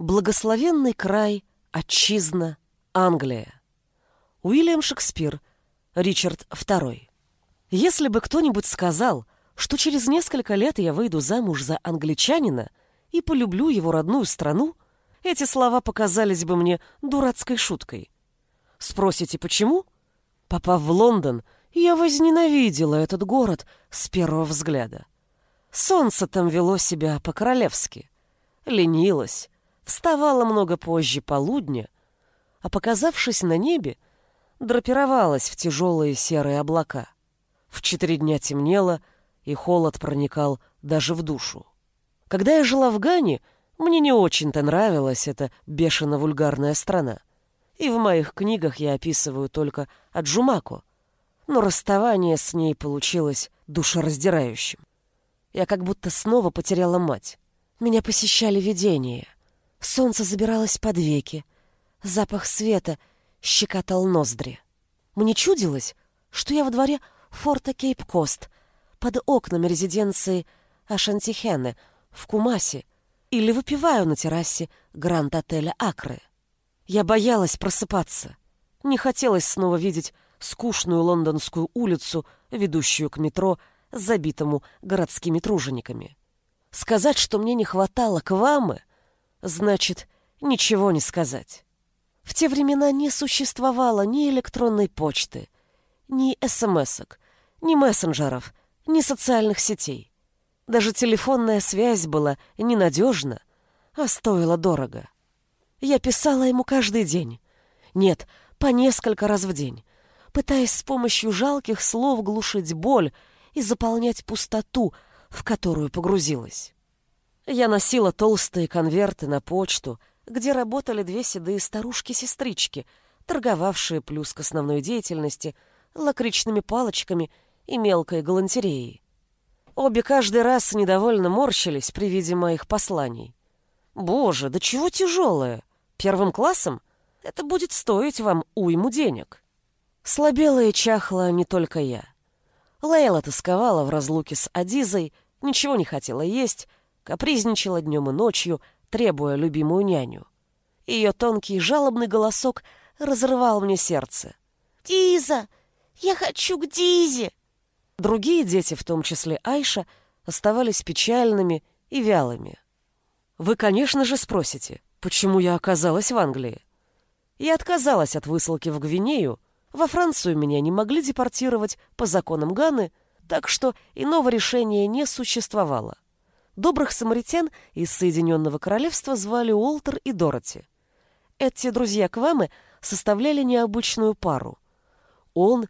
Благословенный край, отчизна, Англия. Уильям Шекспир, Ричард II. Если бы кто-нибудь сказал, что через несколько лет я выйду замуж за англичанина и полюблю его родную страну, эти слова показались бы мне дурацкой шуткой. Спросите, почему? Попав в Лондон, я возненавидела этот город с первого взгляда. Солнце там вело себя по-королевски. Ленилось, вставало много позже полудня, а, показавшись на небе, драпировалась в тяжелые серые облака. В четыре дня темнело, и холод проникал даже в душу. Когда я жила в Гане, мне не очень-то нравилась эта бешено-вульгарная страна. И в моих книгах я описываю только Аджумаку, но расставание с ней получилось душераздирающим. Я как будто снова потеряла мать. Меня посещали видения. Солнце забиралось под веки. Запах света щекотал ноздри. Мне чудилось, что я во дворе форта Кейп-Кост, под окнами резиденции Ашантихене в Кумасе или выпиваю на террасе Гранд-отеля Акры. Я боялась просыпаться. Не хотелось снова видеть скучную лондонскую улицу, ведущую к метро, забитому городскими тружениками. Сказать, что мне не хватало квамы, значит ничего не сказать. В те времена не существовало ни электронной почты, ни смс-ок, ни мессенджеров, ни социальных сетей. Даже телефонная связь была ненадежна, а стоила дорого. Я писала ему каждый день. Нет, по несколько раз в день, пытаясь с помощью жалких слов глушить боль и заполнять пустоту, в которую погрузилась. Я носила толстые конверты на почту, где работали две седые старушки-сестрички, торговавшие плюс к основной деятельности лакричными палочками и мелкой галантереей. Обе каждый раз недовольно морщились при виде моих посланий. «Боже, да чего тяжелое! Первым классом? Это будет стоить вам уйму денег!» Слабела и чахла не только я. Лейла тосковала в разлуке с Адизой, ничего не хотела есть, капризничала днем и ночью, требуя любимую няню. Ее тонкий жалобный голосок разрывал мне сердце. «Диза! Я хочу к Дизе!» Другие дети, в том числе Айша, оставались печальными и вялыми. Вы, конечно же, спросите, почему я оказалась в Англии? Я отказалась от высылки в Гвинею, во Францию меня не могли депортировать по законам Ганы, так что иного решения не существовало. Добрых самаритян из Соединенного Королевства звали Уолтер и Дороти. Эти друзья Квамы составляли необычную пару. Он,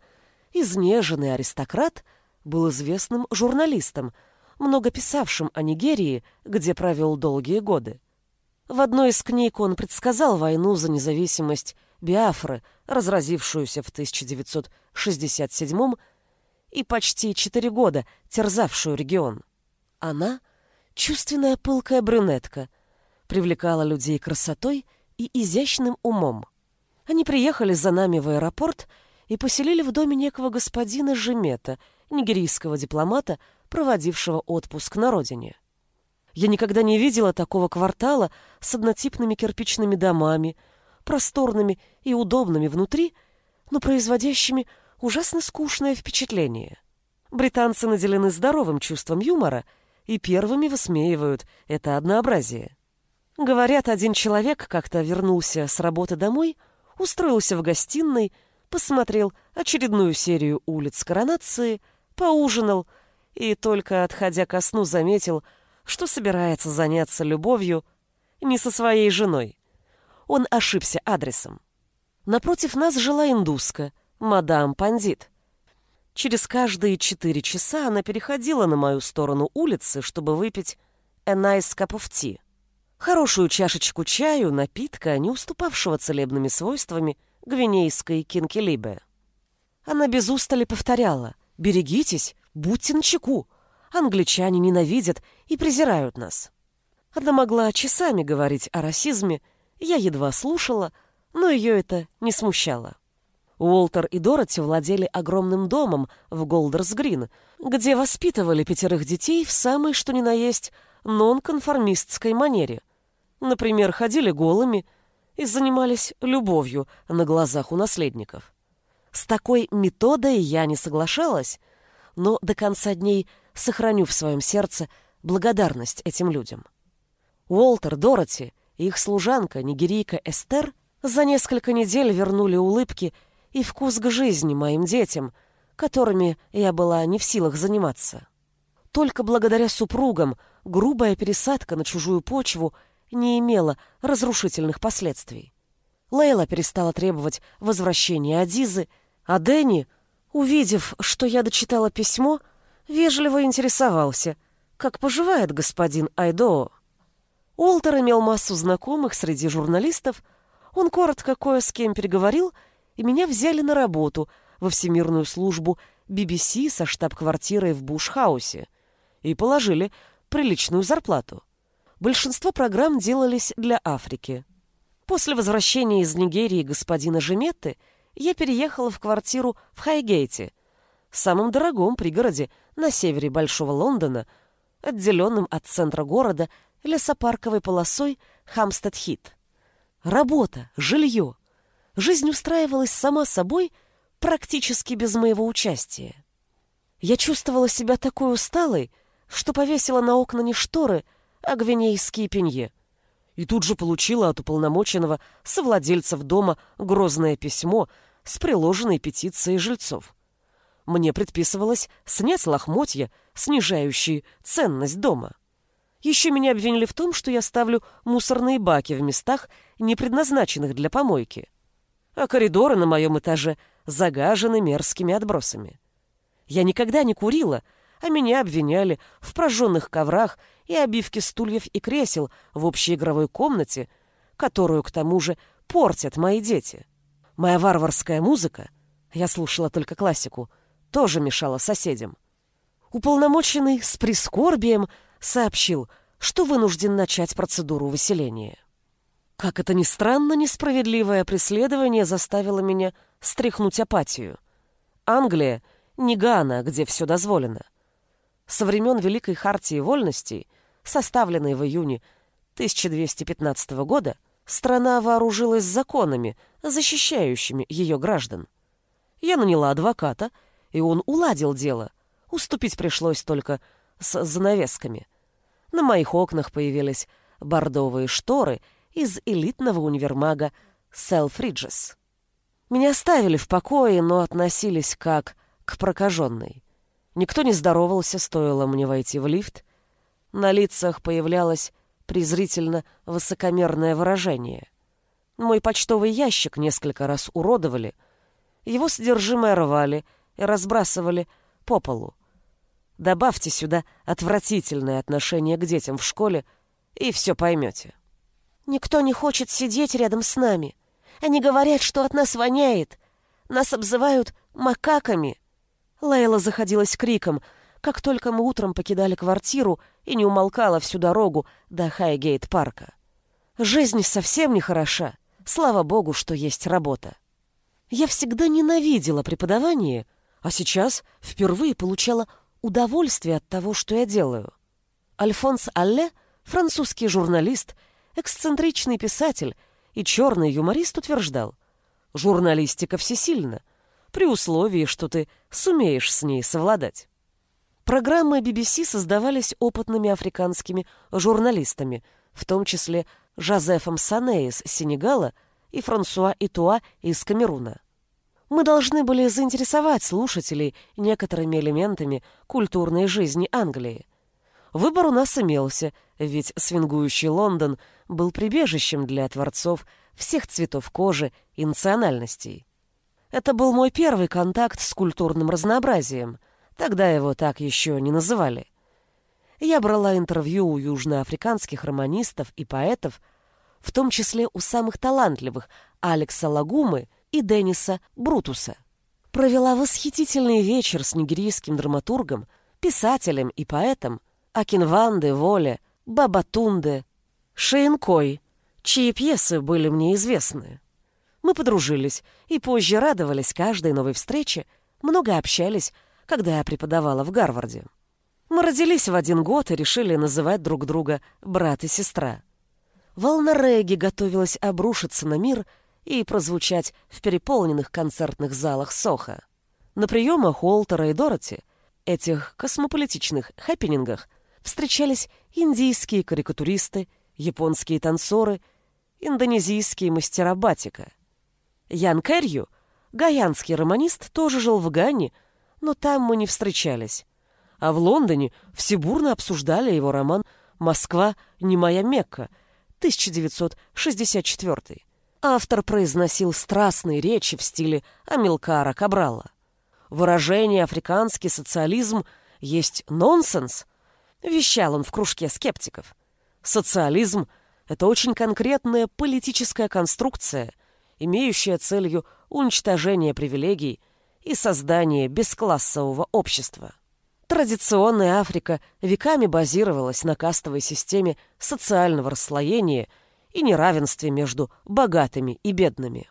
изнеженный аристократ, был известным журналистом, много писавшим о Нигерии, где провел долгие годы. В одной из книг он предсказал войну за независимость Биафры, разразившуюся в 1967 и почти четыре года терзавшую регион. Она, чувственная пылкая брюнетка, привлекала людей красотой и изящным умом. Они приехали за нами в аэропорт и поселили в доме некого господина Жемета, нигерийского дипломата, проводившего отпуск на родине. Я никогда не видела такого квартала с однотипными кирпичными домами, просторными и удобными внутри, но производящими ужасно скучное впечатление. Британцы наделены здоровым чувством юмора и первыми высмеивают это однообразие. Говорят, один человек как-то вернулся с работы домой, устроился в гостиной, посмотрел очередную серию улиц коронации, поужинал и только отходя ко сну заметил, что собирается заняться любовью не со своей женой. Он ошибся адресом. Напротив нас жила индуска, мадам Пандит. Через каждые четыре часа она переходила на мою сторону улицы, чтобы выпить of tea. Хорошую чашечку чаю, напитка, не уступавшего целебными свойствами гвинейской кинкелибе. Она без устали повторяла «Берегитесь, будьте начеку, англичане ненавидят и презирают нас». Она могла часами говорить о расизме, я едва слушала, но ее это не смущало. Уолтер и Дороти владели огромным домом в Голдерс-Грин, где воспитывали пятерых детей в самой что ни на есть нонконформистской манере. Например, ходили голыми и занимались любовью на глазах у наследников. С такой методой я не соглашалась, но до конца дней сохраню в своем сердце благодарность этим людям. Уолтер, Дороти и их служанка, нигерийка Эстер, за несколько недель вернули улыбки и вкус к жизни моим детям, которыми я была не в силах заниматься. Только благодаря супругам грубая пересадка на чужую почву не имела разрушительных последствий. Лейла перестала требовать возвращения Адизы, а Дэнни, увидев, что я дочитала письмо, вежливо интересовался, как поживает господин Айдоо. Уолтер имел массу знакомых среди журналистов, он коротко кое с кем переговорил, и меня взяли на работу во всемирную службу BBC со штаб-квартирой в Бушхаусе и положили приличную зарплату. Большинство программ делались для Африки. После возвращения из Нигерии господина Жеметты я переехала в квартиру в Хайгейте, самом дорогом пригороде на севере Большого Лондона, отделенном от центра города лесопарковой полосой Хамстед-Хит. Работа, жилье. Жизнь устраивалась сама собой практически без моего участия. Я чувствовала себя такой усталой, что повесила на окна не шторы, а гвинейские пенье. И тут же получила от уполномоченного совладельцев дома грозное письмо с приложенной петицией жильцов. Мне предписывалось снять лохмотья, снижающие ценность дома. Еще меня обвинили в том, что я ставлю мусорные баки в местах, не предназначенных для помойки. А коридоры на моем этаже загажены мерзкими отбросами. Я никогда не курила, а меня обвиняли в прожженных коврах и обивке стульев и кресел в общей игровой комнате, которую, к тому же, портят мои дети. Моя варварская музыка, я слушала только классику, тоже мешала соседям. Уполномоченный с прискорбием сообщил, что вынужден начать процедуру выселения. Как это ни странно, несправедливое преследование заставило меня стряхнуть апатию. Англия — не Гана, где все дозволено. Со времен Великой Хартии Вольностей, составленной в июне 1215 года, страна вооружилась законами, защищающими ее граждан. Я наняла адвоката, и он уладил дело. Уступить пришлось только с занавесками. На моих окнах появились бордовые шторы из элитного универмага Селфриджес. Меня оставили в покое, но относились как к прокаженной. Никто не здоровался, стоило мне войти в лифт. На лицах появлялось презрительно высокомерное выражение. Мой почтовый ящик несколько раз уродовали, его содержимое рвали и разбрасывали по полу. Добавьте сюда отвратительное отношение к детям в школе, и все поймете. Никто не хочет сидеть рядом с нами. Они говорят, что от нас воняет. Нас обзывают макаками. Лейла заходилась криком, как только мы утром покидали квартиру и не умолкала всю дорогу до Хайгейт-парка. Жизнь совсем не хороша. Слава богу, что есть работа. Я всегда ненавидела преподавание, а сейчас впервые получала удовольствие от того, что я делаю. Альфонс Алле, французский журналист, эксцентричный писатель и черный юморист утверждал, журналистика всесильна, при условии, что ты сумеешь с ней совладать. Программы BBC создавались опытными африканскими журналистами, в том числе Жозефом Сане из Сенегала и Франсуа Итуа из Камеруна мы должны были заинтересовать слушателей некоторыми элементами культурной жизни Англии. Выбор у нас имелся, ведь свингующий Лондон был прибежищем для творцов всех цветов кожи и национальностей. Это был мой первый контакт с культурным разнообразием, тогда его так еще не называли. Я брала интервью у южноафриканских романистов и поэтов, в том числе у самых талантливых Алекса Лагумы – и Денниса Брутуса. Провела восхитительный вечер с нигерийским драматургом, писателем и поэтом Акинванде Воле, Бабатунде, Шейнкой, чьи пьесы были мне известны. Мы подружились и позже радовались каждой новой встрече, много общались, когда я преподавала в Гарварде. Мы родились в один год и решили называть друг друга брат и сестра. волна регги готовилась обрушиться на мир и прозвучать в переполненных концертных залах Соха. На приемах Уолтера и Дороти, этих космополитичных хэппинингах, встречались индийские карикатуристы, японские танцоры, индонезийские мастера батика. Ян Кэрью, гаянский романист, тоже жил в Ганне, но там мы не встречались. А в Лондоне все бурно обсуждали его роман «Москва не моя Мекка» 1964 Автор произносил страстные речи в стиле Амилкара Кабрала. Выражение «африканский социализм» есть нонсенс, вещал он в кружке скептиков. Социализм — это очень конкретная политическая конструкция, имеющая целью уничтожение привилегий и создание бесклассового общества. Традиционная Африка веками базировалась на кастовой системе социального расслоения и неравенстве между богатыми и бедными.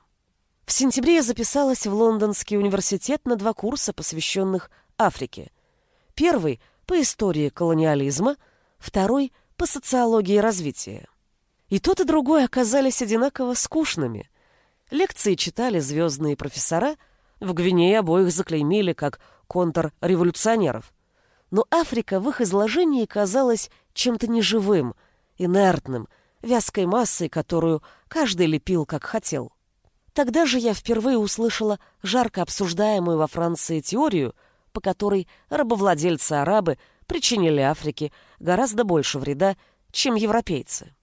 В сентябре я записалась в Лондонский университет на два курса, посвященных Африке. Первый — по истории колониализма, второй — по социологии развития. И тот, и другой оказались одинаково скучными. Лекции читали звездные профессора, в Гвинее обоих заклеймили как контрреволюционеров — но Африка в их изложении казалась чем-то неживым, инертным, вязкой массой, которую каждый лепил как хотел. Тогда же я впервые услышала жарко обсуждаемую во Франции теорию, по которой рабовладельцы-арабы причинили Африке гораздо больше вреда, чем европейцы.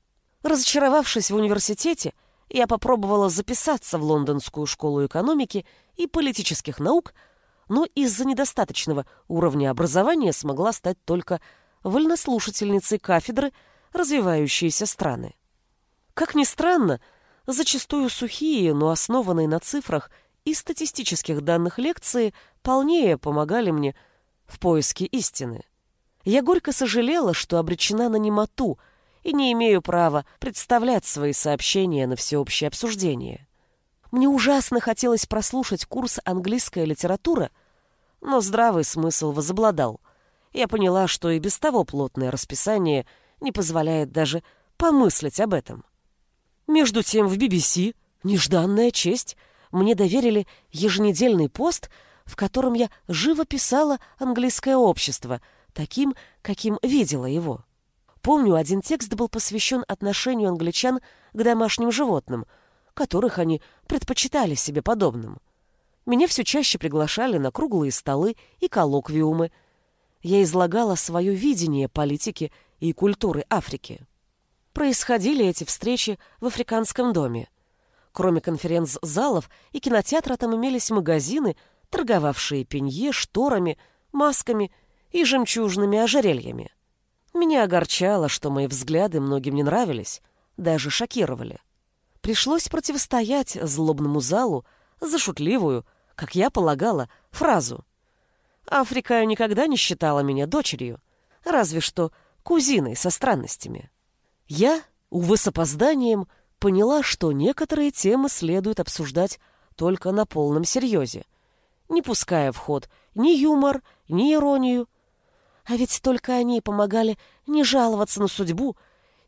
Разочаровавшись в университете, я попробовала записаться в Лондонскую школу экономики и политических наук – но из-за недостаточного уровня образования смогла стать только вольнослушательницей кафедры развивающиеся страны. Как ни странно, зачастую сухие, но основанные на цифрах и статистических данных лекции полнее помогали мне в поиске истины. Я горько сожалела, что обречена на немоту и не имею права представлять свои сообщения на всеобщее обсуждение. Мне ужасно хотелось прослушать курс «Английская литература», но здравый смысл возобладал. Я поняла, что и без того плотное расписание не позволяет даже помыслить об этом. Между тем в BBC, нежданная честь, мне доверили еженедельный пост, в котором я живо писала английское общество, таким, каким видела его. Помню, один текст был посвящен отношению англичан к домашним животным — которых они предпочитали себе подобным. Меня все чаще приглашали на круглые столы и коллоквиумы. Я излагала свое видение политики и культуры Африки. Происходили эти встречи в Африканском доме. Кроме конференц-залов и кинотеатра там имелись магазины, торговавшие пенье, шторами, масками и жемчужными ожерельями. Меня огорчало, что мои взгляды многим не нравились, даже шокировали. Пришлось противостоять злобному залу за шутливую, как я полагала, фразу. Африка никогда не считала меня дочерью, разве что кузиной со странностями. Я, увы, с опозданием, поняла, что некоторые темы следует обсуждать только на полном серьезе, не пуская в ход ни юмор, ни иронию. А ведь только они помогали не жаловаться на судьбу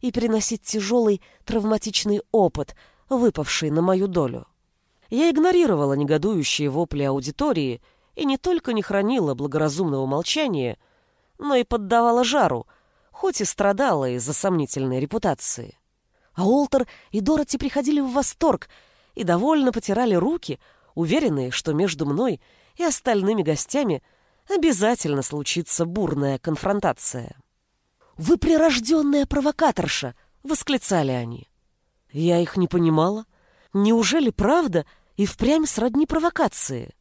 и переносить тяжелый травматичный опыт, выпавший на мою долю. Я игнорировала негодующие вопли аудитории и не только не хранила благоразумного молчания, но и поддавала жару, хоть и страдала из-за сомнительной репутации. А Олтер и Дороти приходили в восторг и довольно потирали руки, уверенные, что между мной и остальными гостями обязательно случится бурная конфронтация. «Вы прирожденная провокаторша!» — восклицали они. Я их не понимала. Неужели правда и впрямь сродни провокации?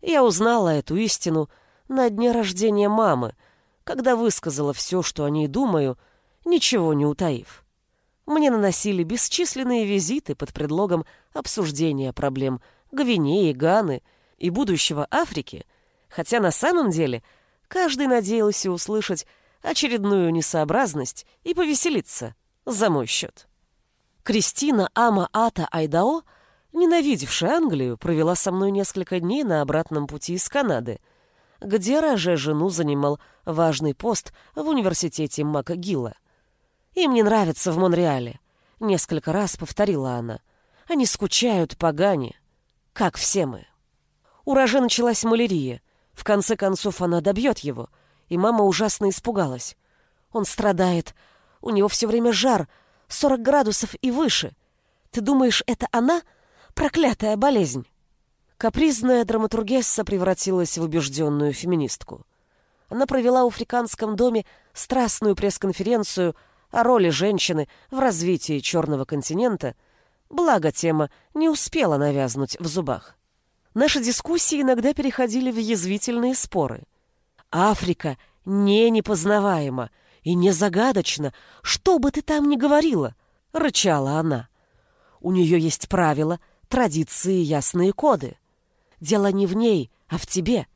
Я узнала эту истину на дне рождения мамы, когда высказала все, что о ней думаю, ничего не утаив. Мне наносили бесчисленные визиты под предлогом обсуждения проблем Гвинеи, Ганы и будущего Африки, хотя на самом деле каждый надеялся услышать очередную несообразность и повеселиться за мой счет. Кристина Ама Ата Айдао, ненавидевшая Англию, провела со мной несколько дней на обратном пути из Канады, где Роже жену занимал важный пост в университете МакГилла. Им не нравится в Монреале. несколько раз повторила она. Они скучают по Гане, как все мы. У Роже началась малярия. В конце концов она добьет его, и мама ужасно испугалась. Он страдает, у него все время жар, 40 градусов и выше. Ты думаешь, это она? Проклятая болезнь. Капризная драматургесса превратилась в убежденную феминистку. Она провела в Африканском доме страстную пресс-конференцию о роли женщины в развитии Черного континента, благо тема не успела навязнуть в зубах. Наши дискуссии иногда переходили в язвительные споры. Африка не непознаваема и не загадочна, что бы ты там ни говорила, — рычала она. У нее есть правила, традиции, ясные коды. Дело не в ней, а в тебе.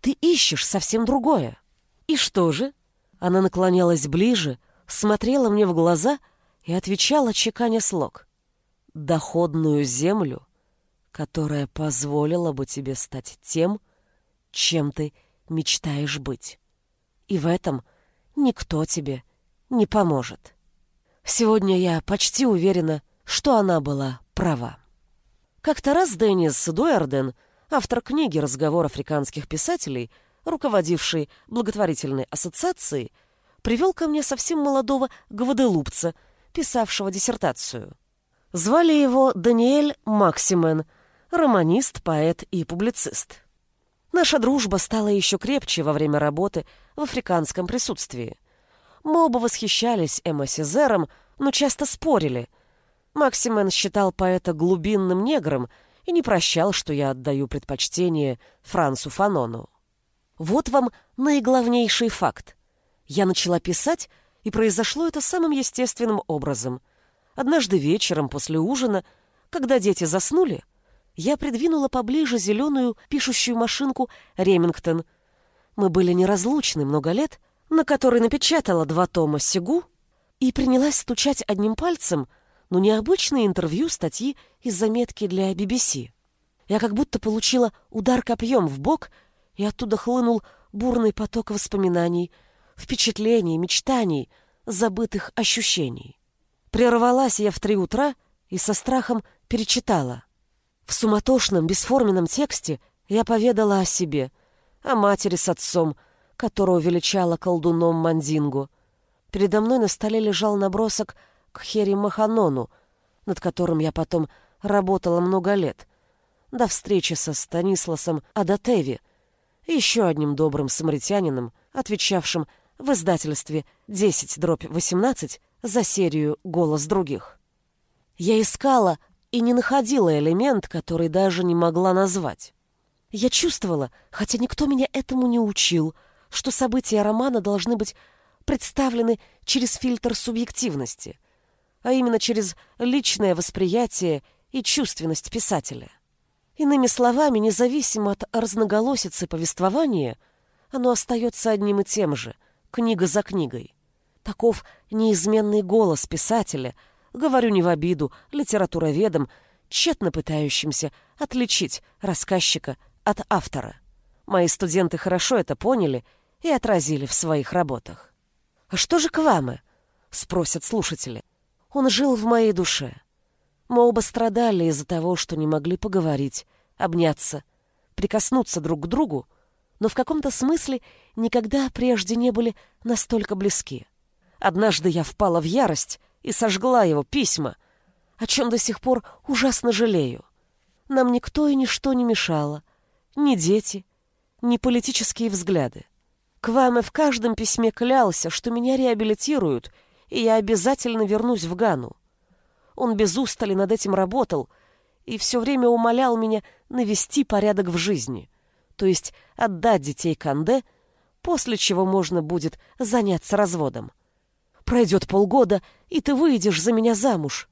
Ты ищешь совсем другое. И что же? Она наклонялась ближе, смотрела мне в глаза и отвечала, чеканя слог. Доходную землю, которая позволила бы тебе стать тем, чем ты мечтаешь быть. И в этом никто тебе не поможет. Сегодня я почти уверена, что она была права. Как-то раз Деннис Дуэрден, автор книги «Разговор африканских писателей», руководивший благотворительной ассоциацией, привел ко мне совсем молодого гваделупца, писавшего диссертацию. Звали его Даниэль Максимен, романист, поэт и публицист. Наша дружба стала еще крепче во время работы в африканском присутствии. Мы оба восхищались Эмма Сезером, но часто спорили. Максимен считал поэта глубинным негром и не прощал, что я отдаю предпочтение Франсу Фанону. Вот вам наиглавнейший факт. Я начала писать, и произошло это самым естественным образом. Однажды вечером после ужина, когда дети заснули, я придвинула поближе зеленую пишущую машинку «Ремингтон». Мы были неразлучны много лет, на которой напечатала два тома «Сигу» и принялась стучать одним пальцем, но необычные интервью статьи из заметки для BBC. Я как будто получила удар копьем в бок, и оттуда хлынул бурный поток воспоминаний, впечатлений, мечтаний, забытых ощущений. Прервалась я в три утра и со страхом перечитала. В суматошном, бесформенном тексте я поведала о себе, о матери с отцом, которого величала колдуном Мандингу. Передо мной на столе лежал набросок к Хери Маханону, над которым я потом работала много лет, до встречи со Станисласом Адатеви, еще одним добрым самаритянином, отвечавшим в издательстве 10 дробь 18 за серию «Голос других». Я искала и не находила элемент, который даже не могла назвать. Я чувствовала, хотя никто меня этому не учил, что события романа должны быть представлены через фильтр субъективности, а именно через личное восприятие и чувственность писателя. Иными словами, независимо от разноголосицы повествования, оно остается одним и тем же, книга за книгой. Таков неизменный голос писателя — Говорю не в обиду литературоведам, тщетно пытающимся отличить рассказчика от автора. Мои студенты хорошо это поняли и отразили в своих работах. «А что же Кваме?» — спросят слушатели. «Он жил в моей душе. Мы оба страдали из-за того, что не могли поговорить, обняться, прикоснуться друг к другу, но в каком-то смысле никогда прежде не были настолько близки. Однажды я впала в ярость и сожгла его письма, о чем до сих пор ужасно жалею. Нам никто и ничто не мешало, ни дети, ни политические взгляды. Кваме в каждом письме клялся, что меня реабилитируют, и я обязательно вернусь в Гану. Он без устали над этим работал и все время умолял меня навести порядок в жизни, то есть отдать детей Канде, после чего можно будет заняться разводом. Пройдет полгода, и ты выйдешь за меня замуж.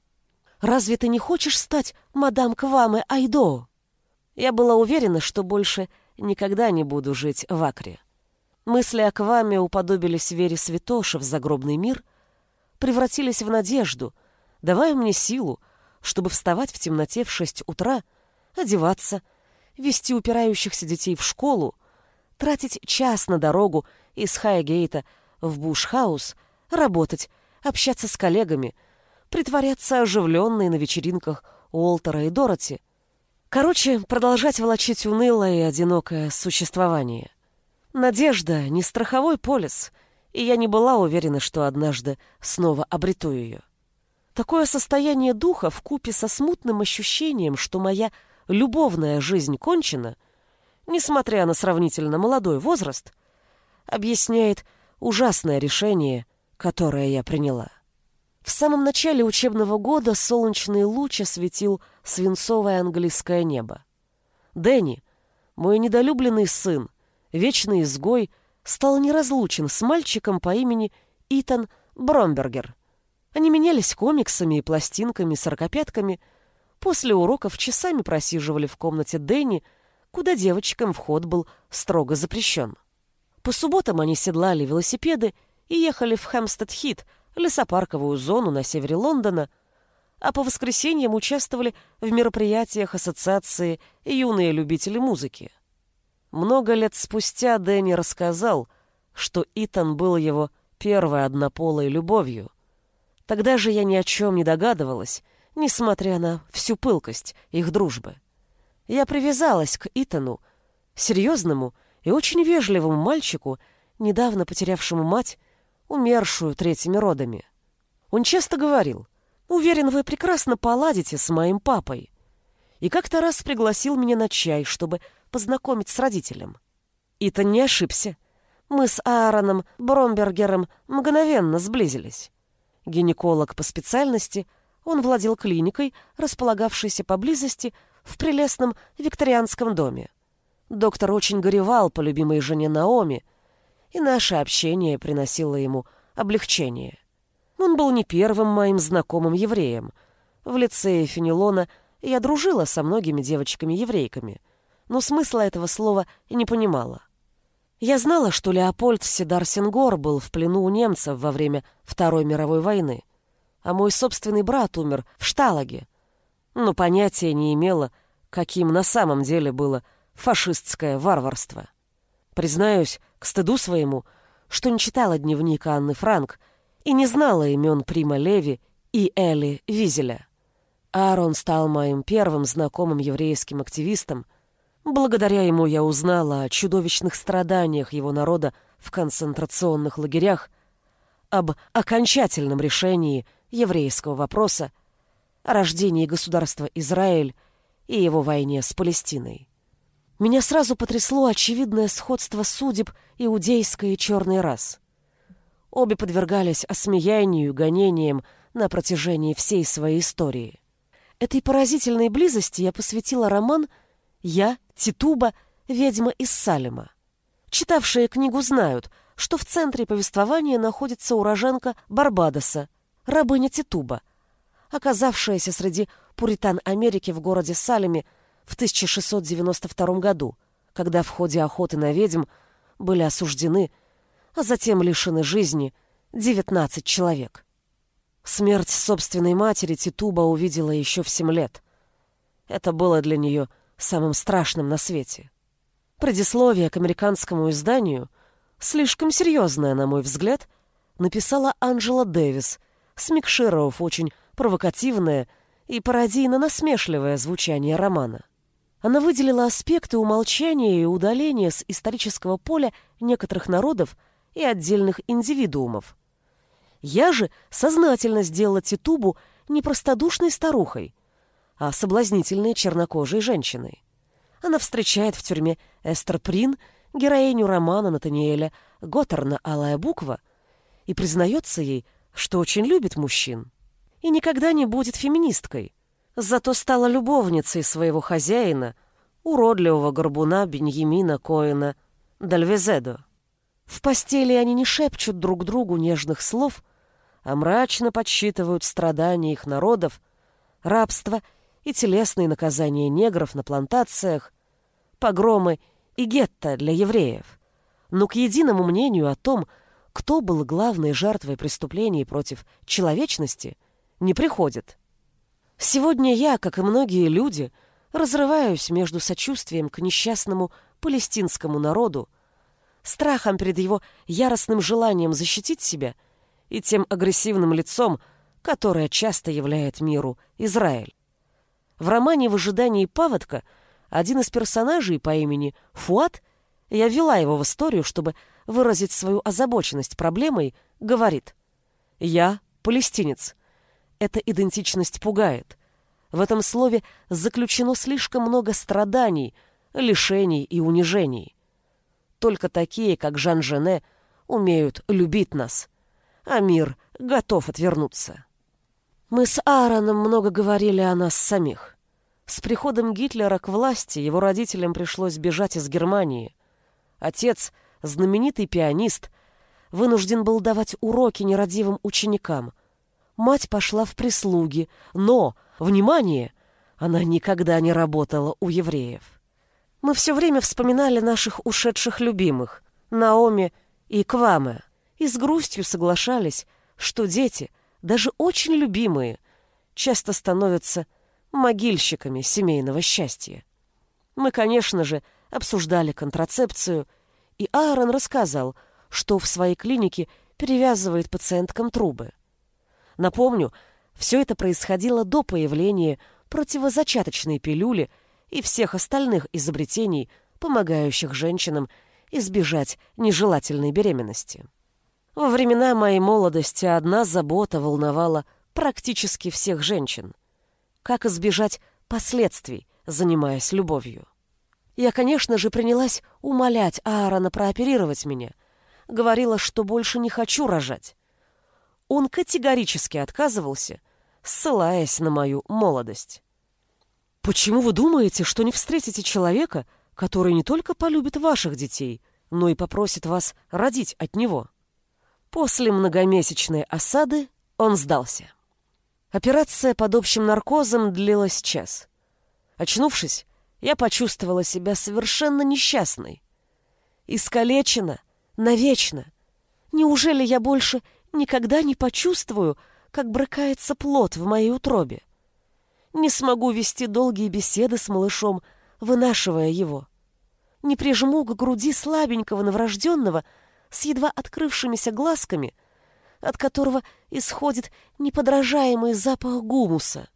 Разве ты не хочешь стать мадам Кваме Айдо? Я была уверена, что больше никогда не буду жить в Акре. Мысли о Кваме уподобились вере святоши в загробный мир, превратились в надежду, давая мне силу, чтобы вставать в темноте в шесть утра, одеваться, вести упирающихся детей в школу, тратить час на дорогу из Хайгейта в Бушхаус работать, общаться с коллегами, притворяться оживленной на вечеринках Уолтера и Дороти. Короче, продолжать волочить унылое и одинокое существование. Надежда — не страховой полис, и я не была уверена, что однажды снова обрету ее. Такое состояние духа в купе со смутным ощущением, что моя любовная жизнь кончена, несмотря на сравнительно молодой возраст, объясняет ужасное решение, которое я приняла. В самом начале учебного года солнечный луч осветил свинцовое английское небо. Дэнни, мой недолюбленный сын, вечный изгой, стал неразлучен с мальчиком по имени Итан Бромбергер — они менялись комиксами и пластинками, сорокопятками. После уроков часами просиживали в комнате Дэнни, куда девочкам вход был строго запрещен. По субботам они седлали велосипеды и ехали в Хэмстед-Хит, лесопарковую зону на севере Лондона, а по воскресеньям участвовали в мероприятиях ассоциации «Юные любители музыки». Много лет спустя Дэнни рассказал, что Итан был его первой однополой любовью. Тогда же я ни о чем не догадывалась, несмотря на всю пылкость их дружбы. Я привязалась к Итану, серьезному и очень вежливому мальчику, недавно потерявшему мать, умершую третьими родами. Он часто говорил, «Уверен, вы прекрасно поладите с моим папой». И как-то раз пригласил меня на чай, чтобы познакомить с родителем. Итан не ошибся. Мы с Аароном Бромбергером мгновенно сблизились. Гинеколог по специальности, он владел клиникой, располагавшейся поблизости в прелестном викторианском доме. Доктор очень горевал по любимой жене Наоми, и наше общение приносило ему облегчение. Он был не первым моим знакомым евреем. В лицее Фенелона я дружила со многими девочками-еврейками, но смысла этого слова не понимала. Я знала, что Леопольд Сидар Сингор был в плену у немцев во время Второй мировой войны, а мой собственный брат умер в Шталаге, но понятия не имела, каким на самом деле было фашистское варварство. Признаюсь, к стыду своему, что не читала дневник Анны Франк и не знала имен Прима Леви и Эли Визеля. Аарон стал моим первым знакомым еврейским активистом, Благодаря ему я узнала о чудовищных страданиях его народа в концентрационных лагерях, об окончательном решении еврейского вопроса, о рождении государства Израиль и его войне с Палестиной. Меня сразу потрясло очевидное сходство судеб иудейской и черной рас. Обе подвергались осмеянию и гонениям на протяжении всей своей истории. Этой поразительной близости я посвятила роман «Я Титуба — ведьма из Салема. Читавшие книгу знают, что в центре повествования находится уроженка Барбадоса, рабыня Титуба, оказавшаяся среди пуритан Америки в городе Салеме в 1692 году, когда в ходе охоты на ведьм были осуждены, а затем лишены жизни 19 человек. Смерть собственной матери Титуба увидела еще в 7 лет. Это было для нее самым страшным на свете. Предисловие к американскому изданию, слишком серьезное, на мой взгляд, написала Анджела Дэвис, смикшировав очень провокативное и пародийно-насмешливое звучание романа. Она выделила аспекты умолчания и удаления с исторического поля некоторых народов и отдельных индивидуумов. Я же сознательно сделала Титубу непростодушной старухой, а соблазнительной чернокожей женщиной. Она встречает в тюрьме Эстер Прин, героиню романа Натаниэля Готтерна «Алая буква», и признается ей, что очень любит мужчин. И никогда не будет феминисткой. Зато стала любовницей своего хозяина, уродливого горбуна Беньямина Коэна Дальвезедо. В постели они не шепчут друг другу нежных слов, а мрачно подсчитывают страдания их народов, рабство и телесные наказания негров на плантациях, погромы и гетто для евреев, но к единому мнению о том, кто был главной жертвой преступлений против человечности, не приходит. Сегодня я, как и многие люди, разрываюсь между сочувствием к несчастному палестинскому народу, страхом перед его яростным желанием защитить себя и тем агрессивным лицом, которая часто являет миру Израиль. В романе «В ожидании паводка» один из персонажей по имени Фуат, я ввела его в историю, чтобы выразить свою озабоченность проблемой, говорит «Я палестинец». Эта идентичность пугает. В этом слове заключено слишком много страданий, лишений и унижений. Только такие, как Жан Жене, умеют любить нас, а мир готов отвернуться. Мы с Аароном много говорили о нас самих. С приходом Гитлера к власти его родителям пришлось бежать из Германии. Отец, знаменитый пианист, вынужден был давать уроки нерадивым ученикам. Мать пошла в прислуги, но, внимание, она никогда не работала у евреев. Мы все время вспоминали наших ушедших любимых, Наоми и Кваме, и с грустью соглашались, что дети, даже очень любимые, часто становятся могильщиками семейного счастья. Мы, конечно же, обсуждали контрацепцию, и Аарон рассказал, что в своей клинике перевязывает пациенткам трубы. Напомню, все это происходило до появления противозачаточной пилюли и всех остальных изобретений, помогающих женщинам избежать нежелательной беременности. Во времена моей молодости одна забота волновала практически всех женщин. Как избежать последствий, занимаясь любовью? Я, конечно же, принялась умолять Аарона прооперировать меня. Говорила, что больше не хочу рожать. Он категорически отказывался, ссылаясь на мою молодость. Почему вы думаете, что не встретите человека, который не только полюбит ваших детей, но и попросит вас родить от него? После многомесячной осады он сдался. Операция под общим наркозом длилась час. Очнувшись, я почувствовала себя совершенно несчастной. Искалечена навечно. Неужели я больше никогда не почувствую, как брыкается плод в моей утробе? Не смогу вести долгие беседы с малышом, вынашивая его. Не прижму к груди слабенького новорожденного с едва открывшимися глазками, от которого исходит неподражаемый запах гумуса.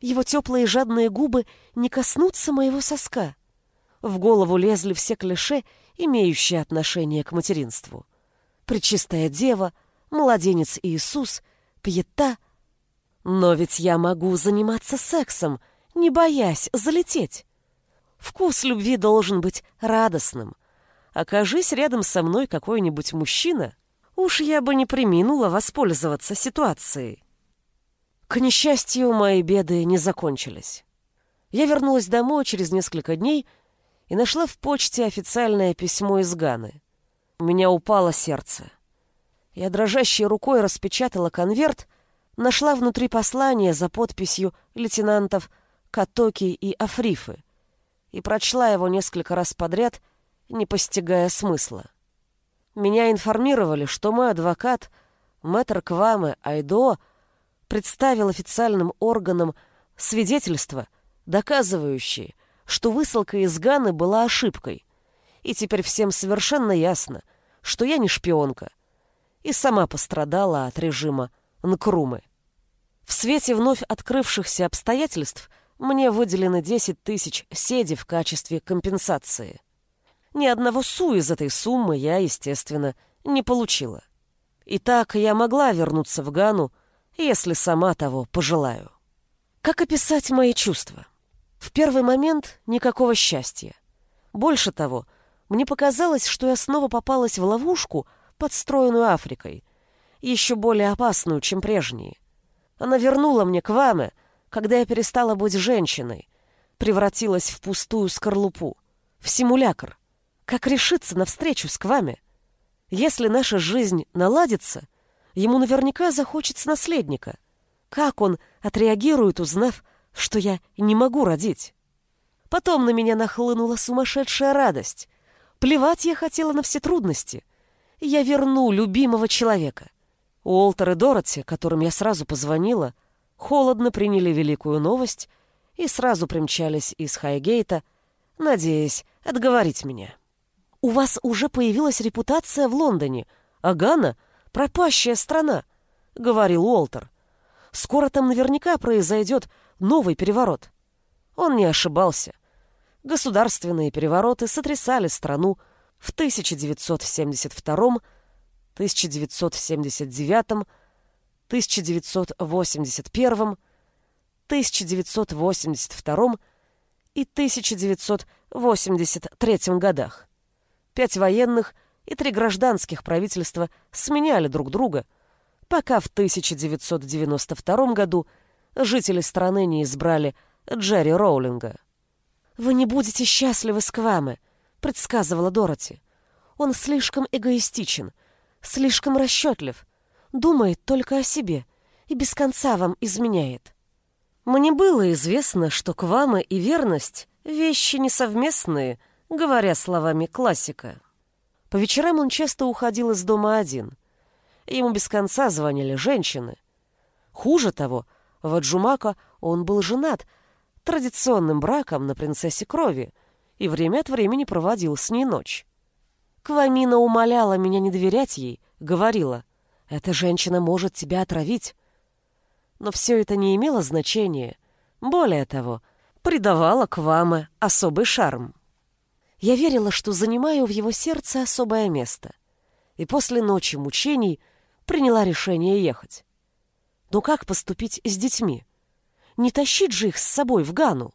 Его теплые жадные губы не коснутся моего соска. В голову лезли все клише, имеющие отношение к материнству. Пречистая дева, младенец Иисус, пьета — но ведь я могу заниматься сексом, не боясь залететь. Вкус любви должен быть радостным. Окажись рядом со мной какой-нибудь мужчина, уж я бы не приминула воспользоваться ситуацией. К несчастью, мои беды не закончились. Я вернулась домой через несколько дней и нашла в почте официальное письмо из Ганы. У меня упало сердце. Я дрожащей рукой распечатала конверт нашла внутри послание за подписью лейтенантов Катоки и Африфы и прочла его несколько раз подряд, не постигая смысла. Меня информировали, что мой адвокат, мэтр Кваме Айдо, представил официальным органам свидетельства, доказывающие, что высылка из Ганы была ошибкой, и теперь всем совершенно ясно, что я не шпионка, и сама пострадала от режима Нкрумы. В свете вновь открывшихся обстоятельств мне выделены 10 тысяч седи в качестве компенсации. Ни одного су из этой суммы я, естественно, не получила. Итак, я могла вернуться в Гану, если сама того пожелаю. Как описать мои чувства? В первый момент никакого счастья. Больше того, мне показалось, что я снова попалась в ловушку, подстроенную Африкой, еще более опасную, чем прежние. Она вернула мне Кваме, когда я перестала быть женщиной, превратилась в пустую скорлупу, в симулякр. Как решиться на встречу с Кваме? Если наша жизнь наладится, ему наверняка захочется наследника. Как он отреагирует, узнав, что я не могу родить? Потом на меня нахлынула сумасшедшая радость. Плевать я хотела на все трудности. Я верну любимого человека. Уолтер и Дороти, которым я сразу позвонила, холодно приняли великую новость и сразу примчались из Хайгейта, надеясь отговорить меня. «У вас уже появилась репутация в Лондоне, а Гана — пропащая страна», — говорил Уолтер. Скоро там наверняка произойдет новый переворот. Он не ошибался. Государственные перевороты сотрясали страну в 1972, 1979, 1981, 1982 и 1983 годах. Пять военных и три гражданских правительства сменяли друг друга, пока в 1992 году жители страны не избрали Джерри Роулинга. «Вы не будете счастливы с Кваме», — предсказывала Дороти. «Он слишком эгоистичен, слишком расчетлив, думает только о себе и без конца вам изменяет». Мне было известно, что Квама и верность — вещи несовместные, говоря словами классика. По вечерам он часто уходил из дома один. Ему без конца звонили женщины. Хуже того, в Аджумако он был женат традиционным браком на принцессе крови и время от времени проводил с ней ночь. Квамина умоляла меня не доверять ей, говорила, «Эта женщина может тебя отравить». Но все это не имело значения. Более того, придавало Кваме особый шарм. Я верила, что занимаю в его сердце особое место. И после ночи мучений приняла решение ехать. Но как поступить с детьми? Не тащить же их с собой в Гану.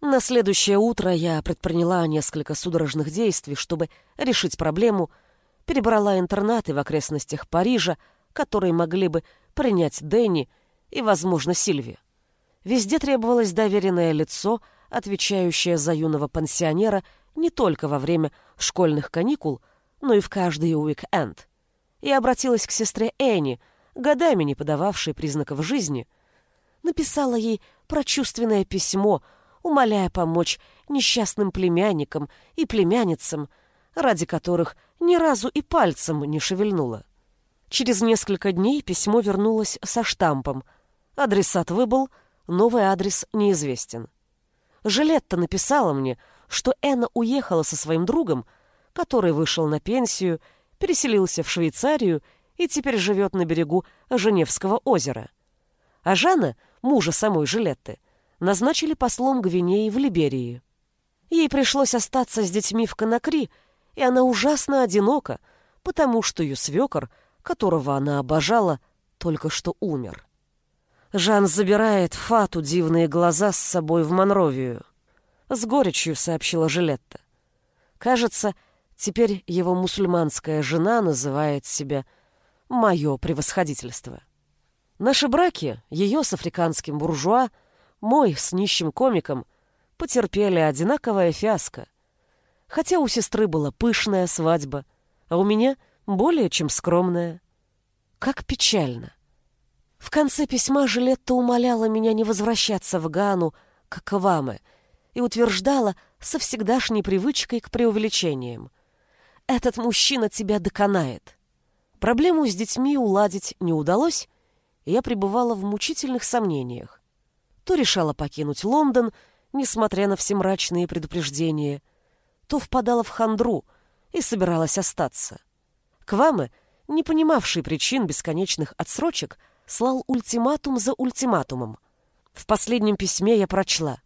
На следующее утро я предприняла несколько судорожных действий, чтобы решить проблему, перебрала интернаты в окрестностях Парижа, которые могли бы принять Дэнни и, возможно, Сильви. Везде требовалось доверенное лицо, отвечающее за юного пансионера не только во время школьных каникул, но и в каждый уик-энд. И обратилась к сестре Энни, годами не подававшей признаков жизни, написала ей прочувственное письмо, умоляя помочь несчастным племянникам и племянницам, ради которых ни разу и пальцем не шевельнула. Через несколько дней письмо вернулось со штампом. Адресат выбыл, новый адрес неизвестен. Жилетта написала мне, что Энна уехала со своим другом, который вышел на пенсию, переселился в Швейцарию и теперь живет на берегу Женевского озера. А Жанна мужа самой Жилетты, назначили послом Гвинеи в Либерии. Ей пришлось остаться с детьми в Конакри, и она ужасно одинока, потому что ее свекор, которого она обожала, только что умер. Жан забирает Фату дивные глаза с собой в Монровию. С горечью сообщила Жилетта. Кажется, теперь его мусульманская жена называет себя «моё превосходительство». Наши браки, ее с африканским буржуа, мой с нищим комиком, потерпели одинаковое фиаско. Хотя у сестры была пышная свадьба, а у меня более чем скромная. Как печально. В конце письма Жилетта умоляла меня не возвращаться в Гану, как Ваме, и утверждала со всегдашней привычкой к преувеличениям. «Этот мужчина тебя доконает». Проблему с детьми уладить не удалось, я пребывала в мучительных сомнениях. То решала покинуть Лондон, несмотря на все мрачные предупреждения, то впадала в хандру и собиралась остаться. Кваме, не понимавший причин бесконечных отсрочек, слал ультиматум за ультиматумом. В последнем письме я прочла.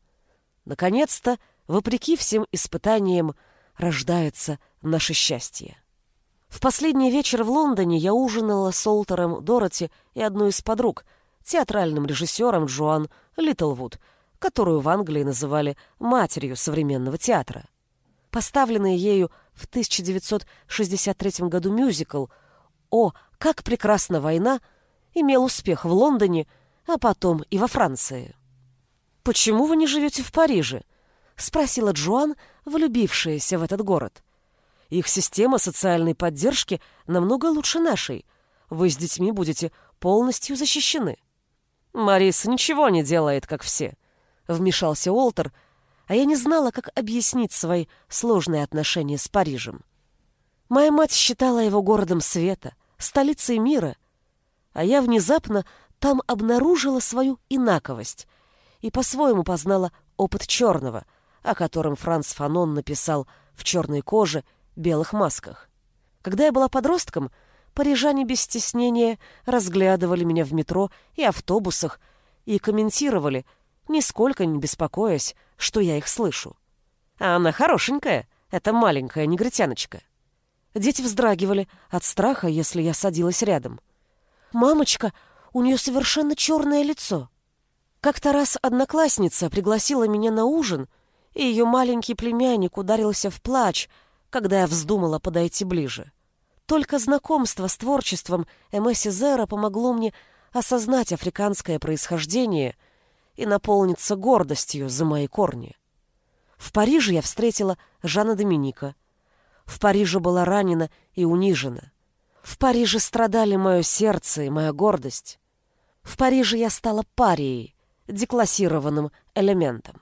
Наконец-то, вопреки всем испытаниям, рождается наше счастье. В последний вечер в Лондоне я ужинала с Олтером Дороти и одной из подруг, театральным режиссером Джоан Литлвуд, которую в Англии называли матерью современного театра. Поставленный ею в 1963 году мюзикл «О, как прекрасна война!» имел успех в Лондоне, а потом и во Франции. «Почему вы не живете в Париже?» — спросила Джоан, влюбившаяся в этот город. Их система социальной поддержки намного лучше нашей. Вы с детьми будете полностью защищены. Марис ничего не делает, как все. Вмешался Уолтер, а я не знала, как объяснить свои сложные отношения с Парижем. Моя мать считала его городом света, столицей мира, а я внезапно там обнаружила свою инаковость и по-своему познала опыт черного, о котором Франц Фанон написал в «Черной коже» белых масках. Когда я была подростком, парижане без стеснения разглядывали меня в метро и автобусах и комментировали, нисколько не беспокоясь, что я их слышу. А она хорошенькая, эта маленькая негритяночка. Дети вздрагивали от страха, если я садилась рядом. «Мамочка, у нее совершенно черное лицо». Как-то раз одноклассница пригласила меня на ужин, и ее маленький племянник ударился в плач, когда я вздумала подойти ближе. Только знакомство с творчеством Эмесси Зера помогло мне осознать африканское происхождение и наполниться гордостью за мои корни. В Париже я встретила Жана Доминика. В Париже была ранена и унижена. В Париже страдали мое сердце и моя гордость. В Париже я стала парией, деклассированным элементом.